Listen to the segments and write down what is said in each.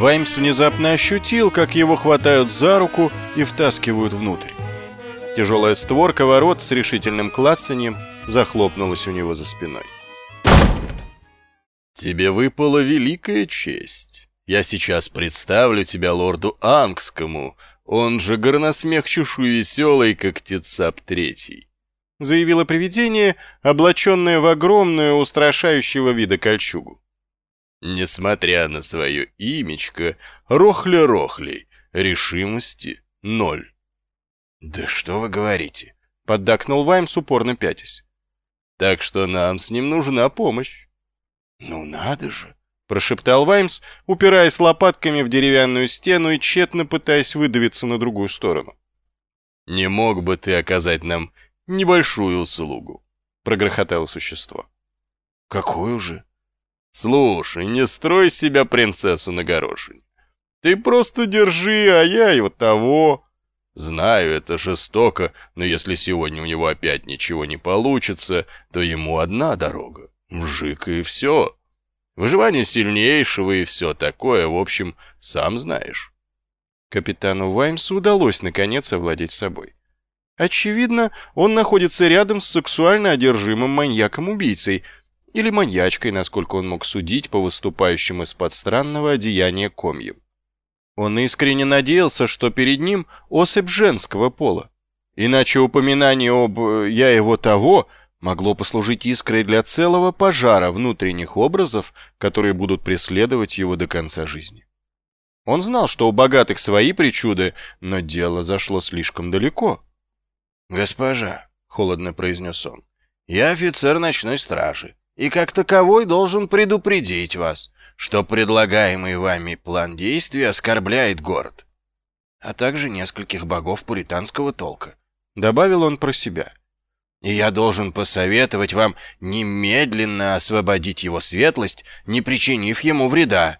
Ваймс внезапно ощутил, как его хватают за руку и втаскивают внутрь. Тяжелая створка ворот с решительным клацанием захлопнулась у него за спиной. «Тебе выпала великая честь. Я сейчас представлю тебя лорду Ангскому, он же горносмех чешуевеселый, как Тецап Третий», заявило привидение, облаченное в огромную устрашающего вида кольчугу. Несмотря на свое имечко, Рохля-Рохлей, решимости ноль. «Да что вы говорите?» — поддакнул Ваймс, упорно пятясь. «Так что нам с ним нужна помощь». «Ну надо же!» — прошептал Ваймс, упираясь лопатками в деревянную стену и тщетно пытаясь выдавиться на другую сторону. «Не мог бы ты оказать нам небольшую услугу?» — прогрохотало существо. «Какую же?» «Слушай, не строй себя принцессу на горошине. Ты просто держи, а я его того...» Знаю, это жестоко, но если сегодня у него опять ничего не получится, то ему одна дорога. Вжик и все. Выживание сильнейшего и все такое, в общем, сам знаешь. Капитану Ваймсу удалось наконец овладеть собой. Очевидно, он находится рядом с сексуально одержимым маньяком-убийцей, или маньячкой, насколько он мог судить по выступающим из-под странного одеяния комьям. Он искренне надеялся, что перед ним особь женского пола. Иначе упоминание об э, «я его того» могло послужить искрой для целого пожара внутренних образов, которые будут преследовать его до конца жизни. Он знал, что у богатых свои причуды, но дело зашло слишком далеко. «Госпожа», — холодно произнес он, — «я офицер ночной стражи, и как таковой должен предупредить вас, что предлагаемый вами план действий оскорбляет город, а также нескольких богов пуританского толка. Добавил он про себя. И я должен посоветовать вам немедленно освободить его светлость, не причинив ему вреда.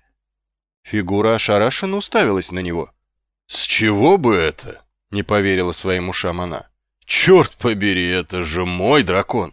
Фигура ошарашенно уставилась на него. «С чего бы это?» — не поверила своим ушам она. «Черт побери, это же мой дракон!»